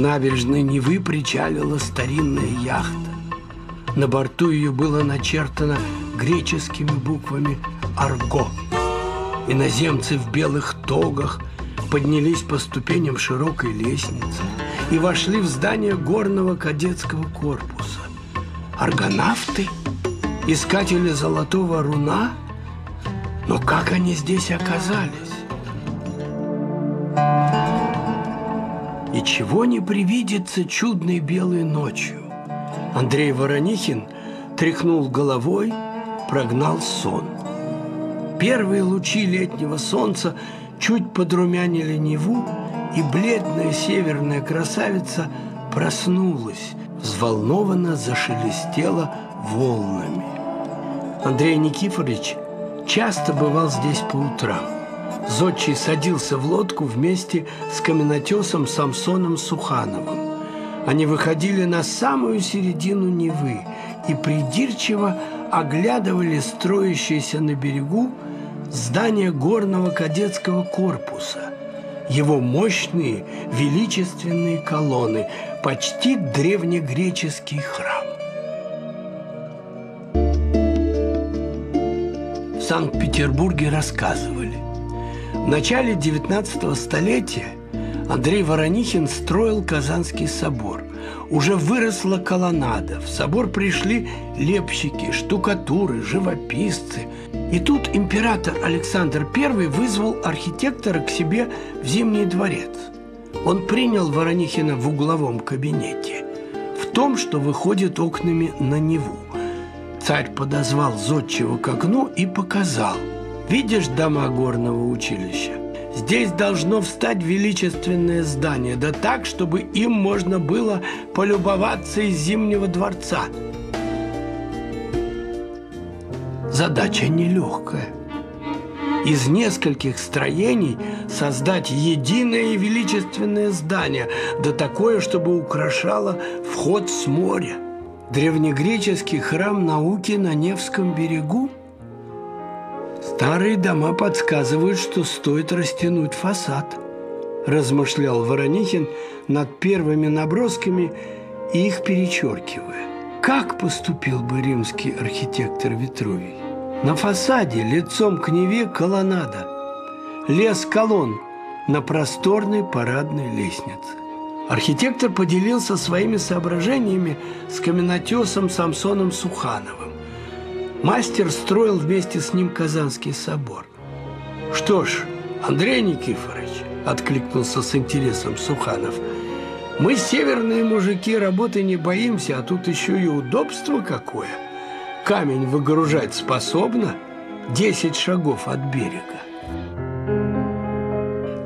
Набережной Невы причалила старинная яхта. На борту ее было начертано греческими буквами «Арго». Иноземцы в белых тогах поднялись по ступеням широкой лестницы и вошли в здание горного кадетского корпуса. Аргонавты? Искатели золотого руна? Но как они здесь оказались? И чего не привидится чудной белой ночью? Андрей Воронихин тряхнул головой, прогнал сон. Первые лучи летнего солнца чуть подрумянили Неву, и бледная северная красавица проснулась, взволнованно зашелестела волнами. Андрей Никифорович часто бывал здесь по утрам. Зодчий садился в лодку вместе с каменотесом Самсоном Сухановым. Они выходили на самую середину Невы и придирчиво оглядывали строящиеся на берегу здание горного кадетского корпуса, его мощные величественные колонны, почти древнегреческий храм. В Санкт-Петербурге рассказывали. В начале 19 столетия Андрей Воронихин строил Казанский собор. Уже выросла колоннада. В собор пришли лепщики, штукатуры, живописцы. И тут император Александр I вызвал архитектора к себе в Зимний дворец. Он принял Воронихина в угловом кабинете, в том, что выходит окнами на Неву. Царь подозвал зодчего к окну и показал. «Видишь дома горного училища? Здесь должно встать величественное здание, да так, чтобы им можно было полюбоваться из Зимнего дворца. Задача нелегкая. Из нескольких строений создать единое величественное здание, да такое, чтобы украшало вход с моря. Древнегреческий храм науки на Невском берегу – Старые дома подсказывают, что стоит растянуть фасад, размышлял Воронихин над первыми набросками и их перечеркивая. Как поступил бы римский архитектор Витрувий? На фасаде лицом к Неве колоннада, лес колонн на просторной парадной лестнице. Архитектор поделился своими соображениями с каменотесом Самсоном Сухановым. Мастер строил вместе с ним Казанский собор. «Что ж, Андрей Никифорович», – откликнулся с интересом Суханов, – «мы, северные мужики, работы не боимся, а тут еще и удобство какое. Камень выгружать способно, 10 шагов от берега».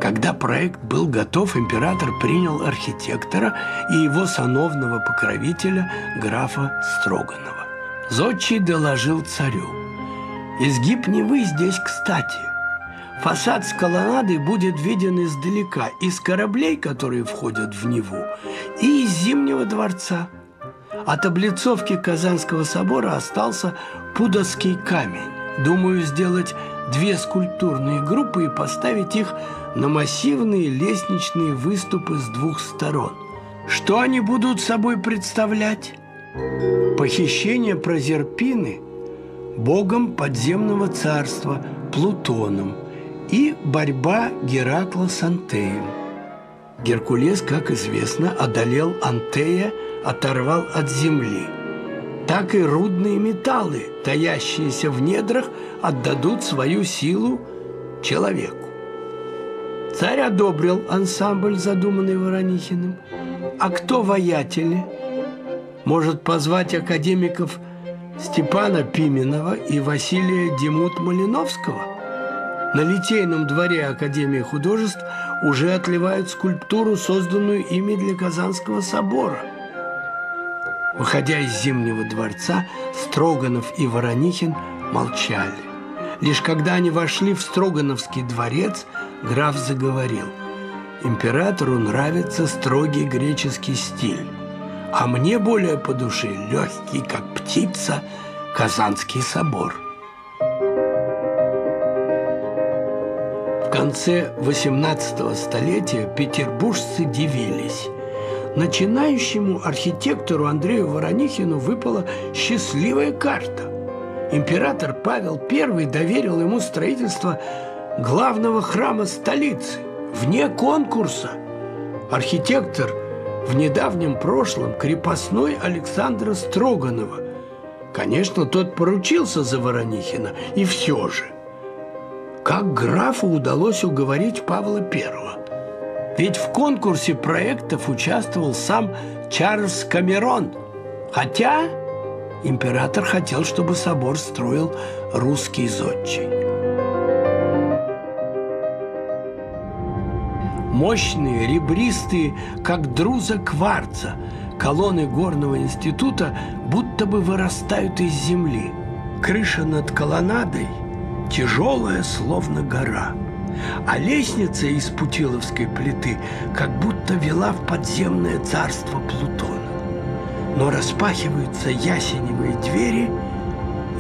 Когда проект был готов, император принял архитектора и его сановного покровителя графа Строганова. Зодчий доложил царю. Изгиб Невы здесь кстати. Фасад с колоннадой будет виден издалека, из кораблей, которые входят в Неву, и из Зимнего дворца. От облицовки Казанского собора остался Пудовский камень. Думаю сделать две скульптурные группы и поставить их на массивные лестничные выступы с двух сторон. Что они будут собой представлять? Похищение Прозерпины богом подземного царства Плутоном и борьба Геракла с Антеем. Геркулес, как известно, одолел Антея, оторвал от земли. Так и рудные металлы, таящиеся в недрах, отдадут свою силу человеку. Царь одобрил ансамбль, задуманный Воронихиным. А кто воятели – может позвать академиков Степана Пименова и Василия Демут-Малиновского? На Литейном дворе Академии художеств уже отливают скульптуру, созданную ими для Казанского собора. Выходя из Зимнего дворца, Строганов и Воронихин молчали. Лишь когда они вошли в Строгановский дворец, граф заговорил. Императору нравится строгий греческий стиль а мне более по душе легкий, как птица, Казанский собор. В конце XVIII столетия петербуржцы дивились. начинающему архитектору Андрею Воронихину выпала счастливая карта. Император Павел I доверил ему строительство главного храма столицы вне конкурса. Архитектор в недавнем прошлом крепостной Александра Строганова. Конечно, тот поручился за Воронихина, и все же. Как графу удалось уговорить Павла Первого? Ведь в конкурсе проектов участвовал сам Чарльз Камерон. Хотя император хотел, чтобы собор строил русский зодчий. Мощные, ребристые, как друза кварца, колонны горного института будто бы вырастают из земли. Крыша над колоннадой тяжелая, словно гора – а лестница из путиловской плиты как будто вела в подземное царство Плутона. Но распахиваются ясеневые двери,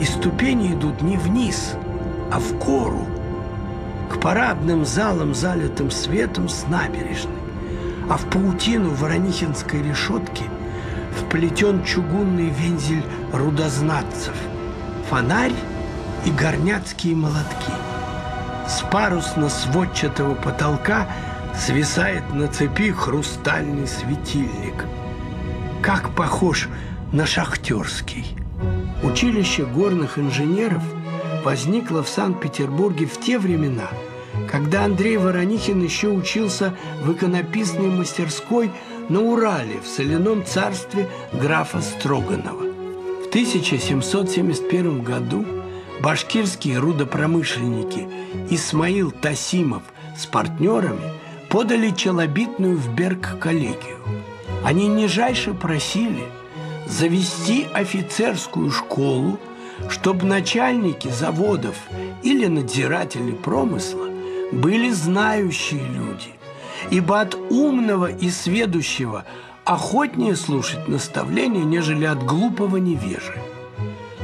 и ступени идут не вниз, а в гору, к парадным залам, залитым светом с набережной. А в паутину Воронихинской решетки вплетен чугунный вензель рудознатцев, фонарь и горняцкие молотки – с парусно-сводчатого потолка свисает на цепи хрустальный светильник. Как похож на шахтерский. Училище горных инженеров возникло в Санкт-Петербурге в те времена, когда Андрей Воронихин еще учился в иконописной мастерской на Урале в соляном царстве графа Строганова. В 1771 году башкирские рудопромышленники Исмаил Тасимов с партнерами подали челобитную в Берг-коллегию. Они нижайше просили завести офицерскую школу, чтобы начальники заводов или надзиратели промысла были знающие люди, ибо от умного и сведущего охотнее слушать наставления, нежели от глупого невежи.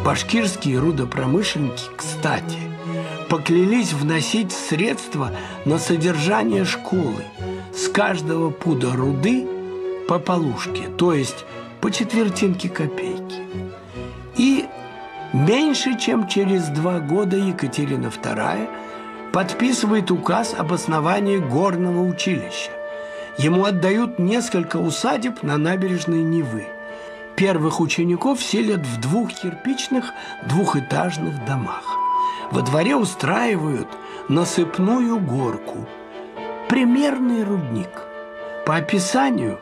Башкирские рудопромышленники, кстати, поклялись вносить средства на содержание школы с каждого пуда руды по полушке, то есть по четвертинке копейки. И меньше чем через два года Екатерина II подписывает указ об основании горного училища. Ему отдают несколько усадеб на набережной Невы – Первых учеников селят в двух кирпичных двухэтажных домах. Во дворе устраивают насыпную горку. Примерный рудник. По описанию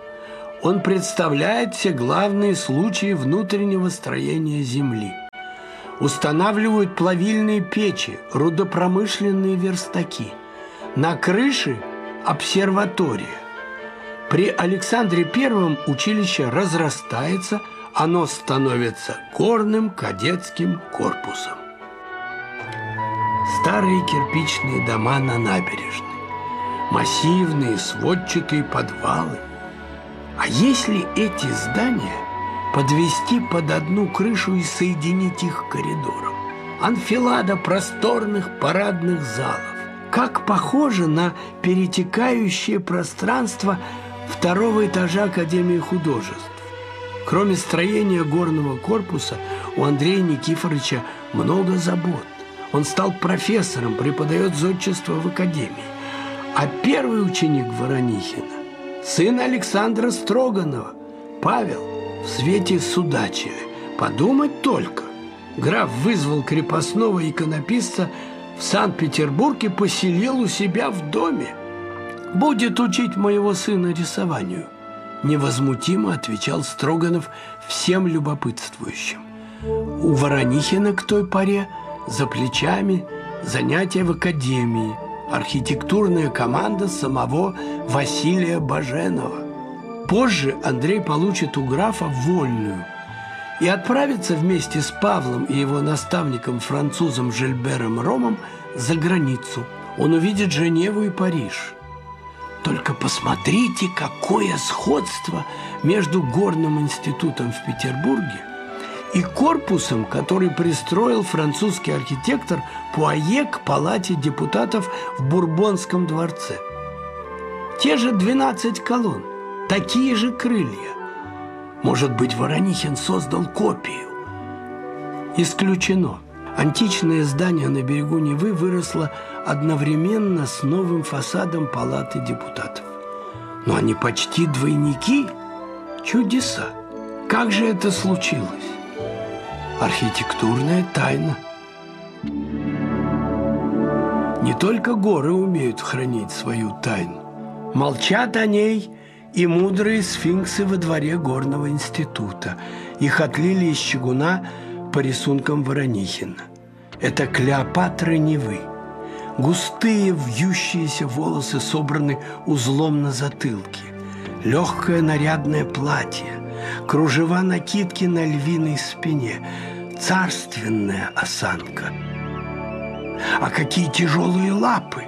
он представляет все главные случаи внутреннего строения земли. Устанавливают плавильные печи, рудопромышленные верстаки. На крыше – обсерватория. При Александре Первом училище разрастается, оно становится горным кадетским корпусом. Старые кирпичные дома на набережной, массивные сводчатые подвалы. А если эти здания подвести под одну крышу и соединить их коридором? Анфилада просторных парадных залов. Как похоже на перетекающее пространство – второго этажа Академии художеств. Кроме строения горного корпуса, у Андрея Никифоровича много забот. Он стал профессором, преподает зодчество в Академии. А первый ученик Воронихина – сын Александра Строганова, Павел, в свете Судачеве. Подумать только. Граф вызвал крепостного иконописца в Санкт-Петербург и поселил у себя в доме будет учить моего сына рисованию», – невозмутимо отвечал Строганов всем любопытствующим. У Воронихина к той поре за плечами занятия в академии, архитектурная команда самого Василия Баженова. Позже Андрей получит у графа вольную и отправится вместе с Павлом и его наставником французом Жильбером Ромом за границу. Он увидит Женеву и Париж – только посмотрите, какое сходство между Горным институтом в Петербурге и корпусом, который пристроил французский архитектор Пуае к палате депутатов в Бурбонском дворце. Те же 12 колонн, такие же крылья. Может быть, Воронихин создал копию? Исключено. Античное здание на берегу Невы выросло одновременно с новым фасадом Палаты депутатов. Но они почти двойники. Чудеса. Как же это случилось? Архитектурная тайна. Не только горы умеют хранить свою тайну. Молчат о ней и мудрые сфинксы во дворе горного института. Их отлили из чугуна по рисункам Воронихина. Это Клеопатра Невы. Густые вьющиеся волосы собраны узлом на затылке. Легкое нарядное платье, кружева накидки на львиной спине, царственная осанка. А какие тяжелые лапы!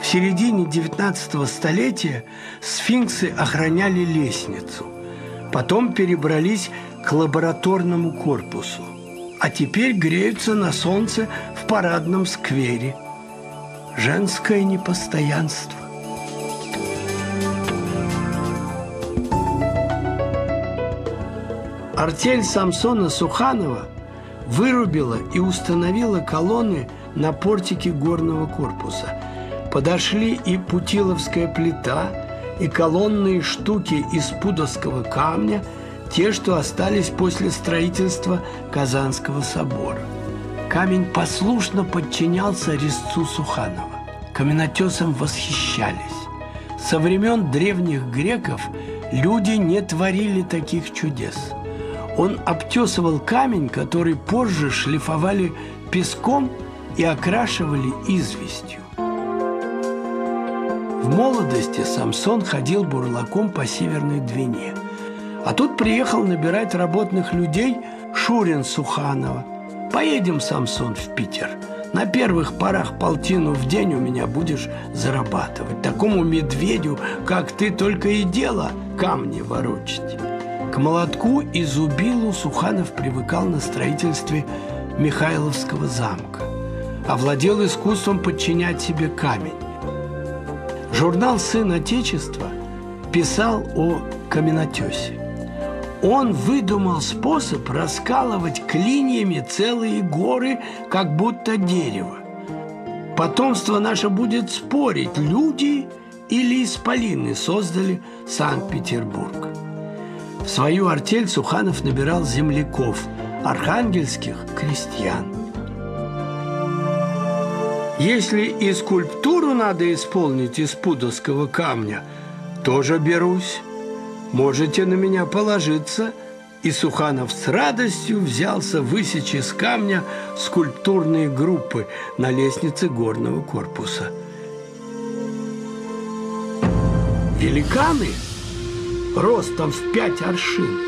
В середине 19 столетия сфинксы охраняли лестницу. Потом перебрались к лабораторному корпусу. А теперь греются на солнце в парадном сквере. Женское непостоянство. Артель Самсона Суханова вырубила и установила колонны на портике горного корпуса – Подошли и Путиловская плита, и колонные штуки из пудовского камня, те, что остались после строительства Казанского собора. Камень послушно подчинялся резцу Суханова. Каменотесам восхищались. Со времен древних греков люди не творили таких чудес. Он обтесывал камень, который позже шлифовали песком и окрашивали известью. В молодости Самсон ходил бурлаком по Северной Двине. А тут приехал набирать работных людей Шурин Суханова. «Поедем, Самсон, в Питер. На первых порах полтину в день у меня будешь зарабатывать. Такому медведю, как ты, только и дело камни ворочать». К молотку и зубилу Суханов привыкал на строительстве Михайловского замка. Овладел искусством подчинять себе камень. Журнал «Сын Отечества» писал о каменотесе. Он выдумал способ раскалывать клиньями целые горы, как будто дерево. Потомство наше будет спорить, люди или исполины создали Санкт-Петербург. В свою артель Суханов набирал земляков, архангельских крестьян – если и скульптуру надо исполнить из пудовского камня, тоже берусь. Можете на меня положиться. И Суханов с радостью взялся высечь из камня скульптурные группы на лестнице горного корпуса. Великаны ростом в пять аршин.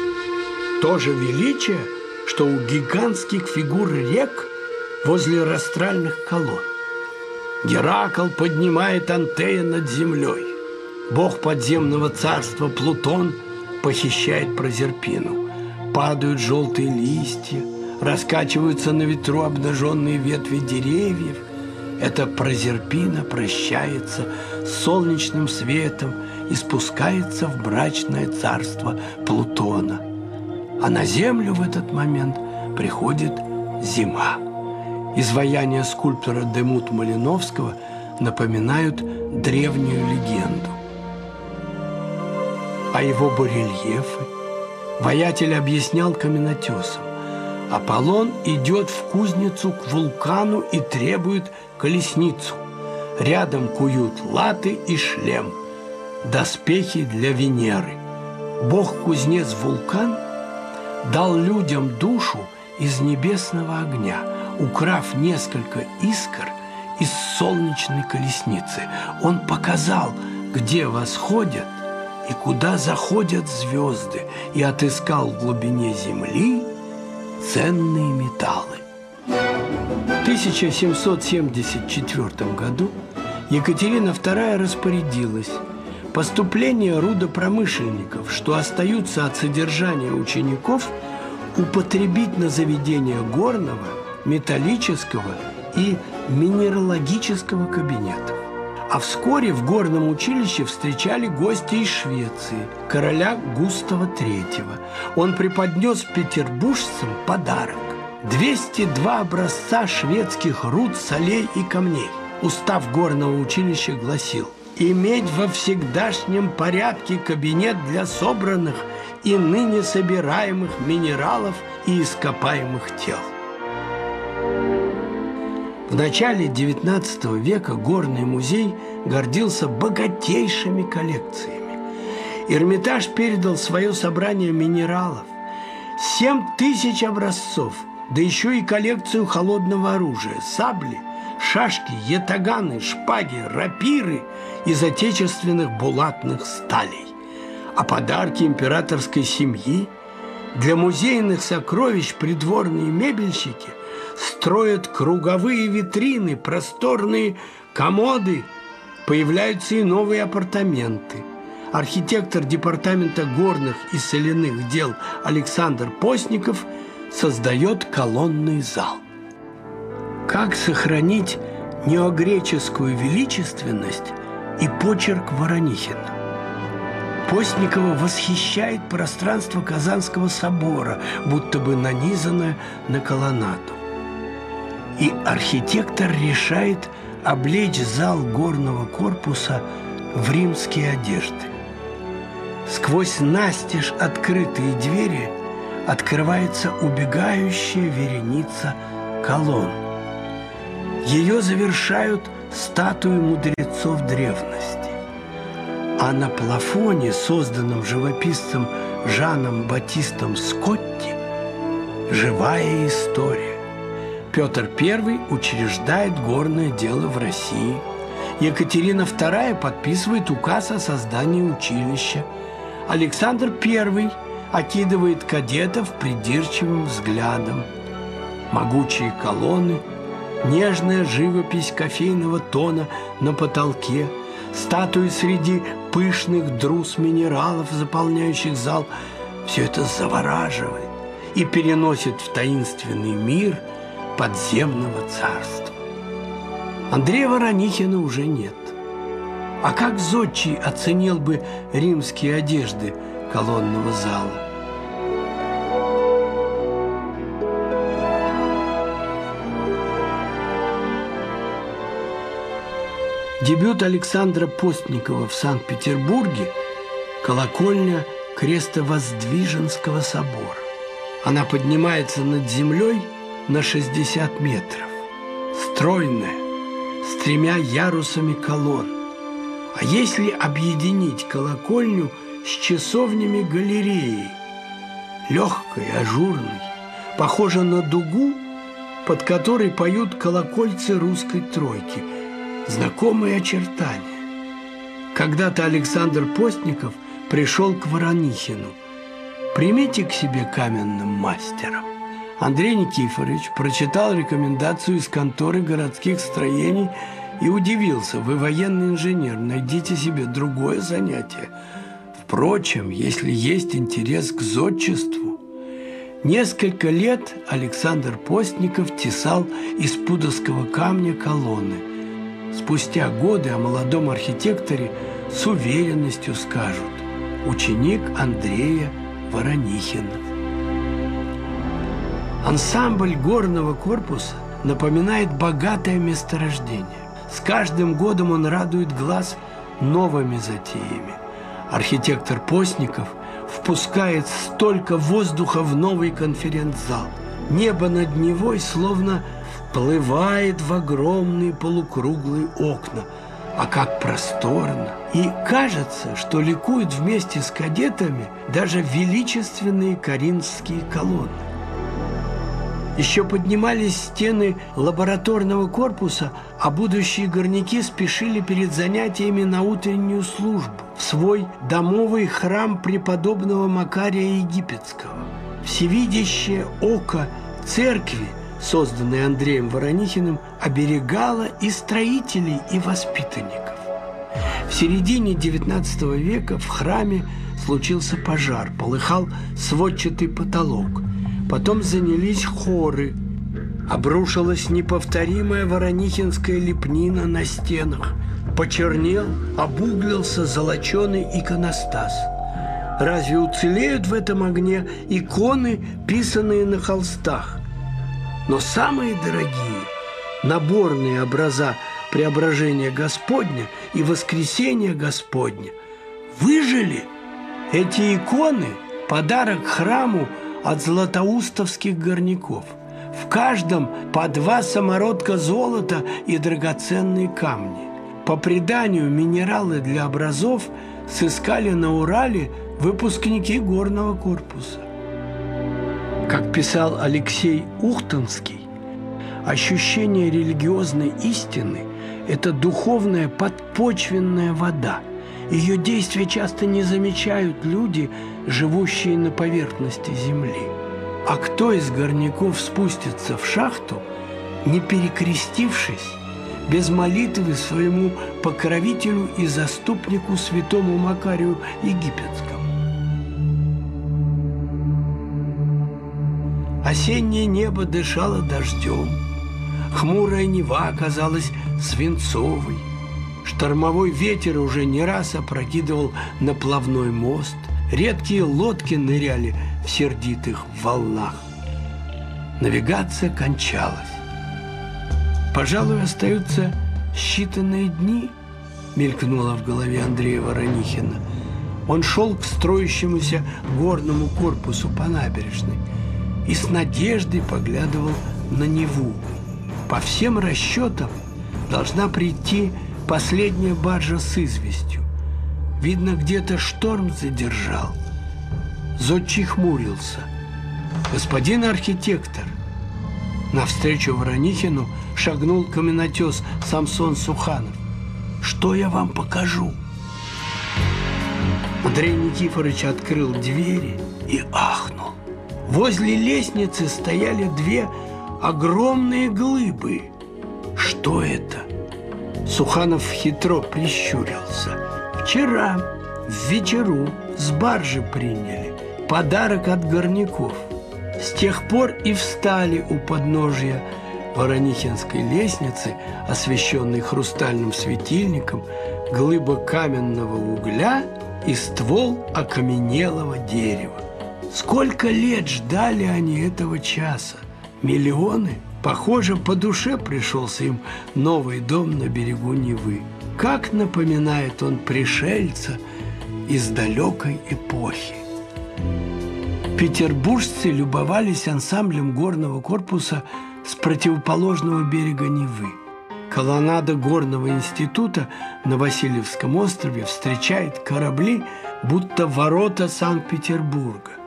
тоже величие, что у гигантских фигур рек возле растральных колонн. Геракл поднимает Антея над землей. Бог подземного царства Плутон похищает Прозерпину. Падают желтые листья, раскачиваются на ветру обнаженные ветви деревьев. Эта Прозерпина прощается с солнечным светом и спускается в брачное царство Плутона. А на землю в этот момент приходит зима. Изваяния скульптора Демут Малиновского напоминают древнюю легенду. А его барельефы воятель объяснял каменотесам. Аполлон идет в кузницу к вулкану и требует колесницу. Рядом куют латы и шлем, доспехи для Венеры. Бог-кузнец вулкан дал людям душу из небесного огня – украв несколько искр из солнечной колесницы. Он показал, где восходят и куда заходят звезды, и отыскал в глубине земли ценные металлы. В 1774 году Екатерина II распорядилась поступление рудопромышленников, что остаются от содержания учеников, употребить на заведение горного – металлического и минералогического кабинетов. А вскоре в горном училище встречали гости из Швеции, короля Густава III. Он преподнес петербуржцам подарок. 202 образца шведских руд, солей и камней. Устав горного училища гласил «Иметь во всегдашнем порядке кабинет для собранных и ныне собираемых минералов и ископаемых тел». В начале XIX века горный музей гордился богатейшими коллекциями. Эрмитаж передал свое собрание минералов, 7 тысяч образцов, да еще и коллекцию холодного оружия, сабли, шашки, ятаганы, шпаги, рапиры из отечественных булатных сталей. А подарки императорской семьи для музейных сокровищ придворные мебельщики строят круговые витрины, просторные комоды, появляются и новые апартаменты. Архитектор департамента горных и соляных дел Александр Постников создает колонный зал. Как сохранить неогреческую величественность и почерк Воронихина? Постникова восхищает пространство Казанского собора, будто бы нанизанное на колоннаду. И архитектор решает облечь зал горного корпуса в римские одежды. Сквозь настежь открытые двери открывается убегающая вереница колонн. Ее завершают статуи мудрецов древности. А на плафоне, созданном живописцем Жаном Батистом Скотти, живая история. Петр I учреждает горное дело в России. Екатерина II подписывает указ о создании училища. Александр I окидывает кадетов придирчивым взглядом. Могучие колонны, нежная живопись кофейного тона на потолке, статуи среди пышных друз минералов, заполняющих зал – все это завораживает и переносит в таинственный мир – подземного царства. Андрея Воронихина уже нет. А как Зодчий оценил бы римские одежды колонного зала? Дебют Александра Постникова в Санкт-Петербурге – колокольня Крестовоздвиженского собора. Она поднимается над землей – на 60 метров, стройная, с тремя ярусами колонн. А если объединить колокольню с часовнями галереей, легкой, ажурной, похожа на дугу, под которой поют колокольцы русской тройки, знакомые очертания. Когда-то Александр Постников пришел к Воронихину. Примите к себе каменным мастером. Андрей Никифорович прочитал рекомендацию из конторы городских строений и удивился. Вы военный инженер, найдите себе другое занятие. Впрочем, если есть интерес к зодчеству, несколько лет Александр Постников тесал из пудовского камня колонны. Спустя годы о молодом архитекторе с уверенностью скажут ученик Андрея Воронихина. Ансамбль горного корпуса напоминает богатое месторождение. С каждым годом он радует глаз новыми затеями. Архитектор Постников впускает столько воздуха в новый конференц-зал. Небо над Невой словно вплывает в огромные полукруглые окна. А как просторно! И кажется, что ликуют вместе с кадетами даже величественные коринфские колонны. Еще поднимались стены лабораторного корпуса, а будущие горняки спешили перед занятиями на утреннюю службу в свой домовый храм преподобного Макария Египетского. Всевидящее око церкви, созданной Андреем Воронихиным, оберегало и строителей, и воспитанников. В середине XIX века в храме случился пожар, полыхал сводчатый потолок – Потом занялись хоры. Обрушилась неповторимая воронихинская лепнина на стенах. Почернел, обуглился золоченый иконостас. Разве уцелеют в этом огне иконы, писанные на холстах? Но самые дорогие, наборные образа преображения Господня и воскресения Господня выжили. Эти иконы – подарок храму от златоустовских горняков. В каждом по два самородка золота и драгоценные камни. По преданию, минералы для образов сыскали на Урале выпускники горного корпуса. Как писал Алексей Ухтонский, ощущение религиозной истины – это духовная подпочвенная вода. Ее действия часто не замечают люди, живущие на поверхности земли. А кто из горняков спустится в шахту, не перекрестившись, без молитвы своему покровителю и заступнику святому Макарию Египетскому? Осеннее небо дышало дождем. Хмурая Нева оказалась свинцовой. Штормовой ветер уже не раз опрокидывал на плавной мост. Редкие лодки ныряли в сердитых волнах. Навигация кончалась. Пожалуй, остаются считанные дни, мелькнуло в голове Андрея Воронихина. Он шел к строящемуся горному корпусу по набережной и с надеждой поглядывал на Неву. По всем расчетам должна прийти последняя баржа с известью. Видно, где-то шторм задержал. Зодчий хмурился. «Господин архитектор!» Навстречу Воронихину шагнул каменотес Самсон Суханов. «Что я вам покажу?» Андрей Никифорович открыл двери и ахнул. Возле лестницы стояли две огромные глыбы. Что это? Суханов хитро прищурился. Вчера в вечеру с баржи приняли подарок от горняков. С тех пор и встали у подножия Воронихинской лестницы, освещенной хрустальным светильником, глыба каменного угля и ствол окаменелого дерева. Сколько лет ждали они этого часа? Миллионы? Похоже, по душе пришелся им новый дом на берегу Невы. Как напоминает он пришельца из далекой эпохи. Петербуржцы любовались ансамблем горного корпуса с противоположного берега Невы. Колоннада горного института на Васильевском острове встречает корабли, будто ворота Санкт-Петербурга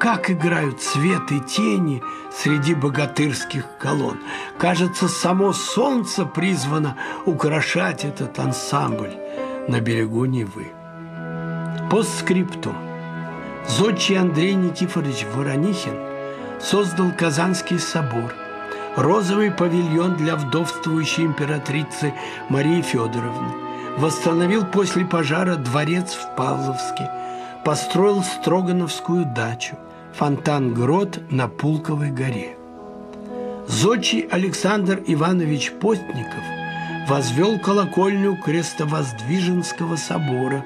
как играют свет и тени среди богатырских колонн. Кажется, само солнце призвано украшать этот ансамбль на берегу Невы. Постскриптум. Зодчий Андрей Никифорович Воронихин создал Казанский собор, розовый павильон для вдовствующей императрицы Марии Федоровны, восстановил после пожара дворец в Павловске, построил Строгановскую дачу – фонтан-грот на Пулковой горе. Зодчий Александр Иванович Постников возвел колокольню Крестовоздвиженского собора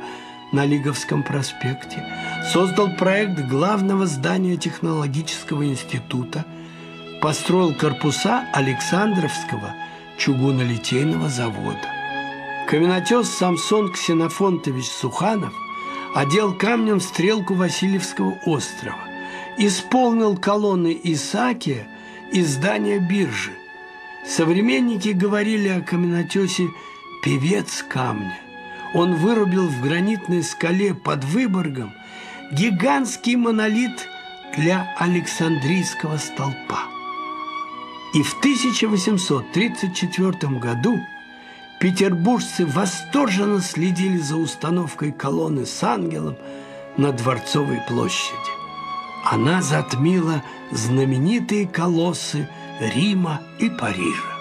на Лиговском проспекте, создал проект главного здания технологического института, построил корпуса Александровского чугунолитейного завода. Каменотес Самсон Ксенофонтович Суханов одел камнем стрелку Васильевского острова исполнил колонны Исаакия и здания биржи. Современники говорили о каменотесе «певец камня». Он вырубил в гранитной скале под Выборгом гигантский монолит для Александрийского столпа. И в 1834 году петербуржцы восторженно следили за установкой колонны с ангелом на Дворцовой площади она затмила знаменитые колоссы Рима и Парижа.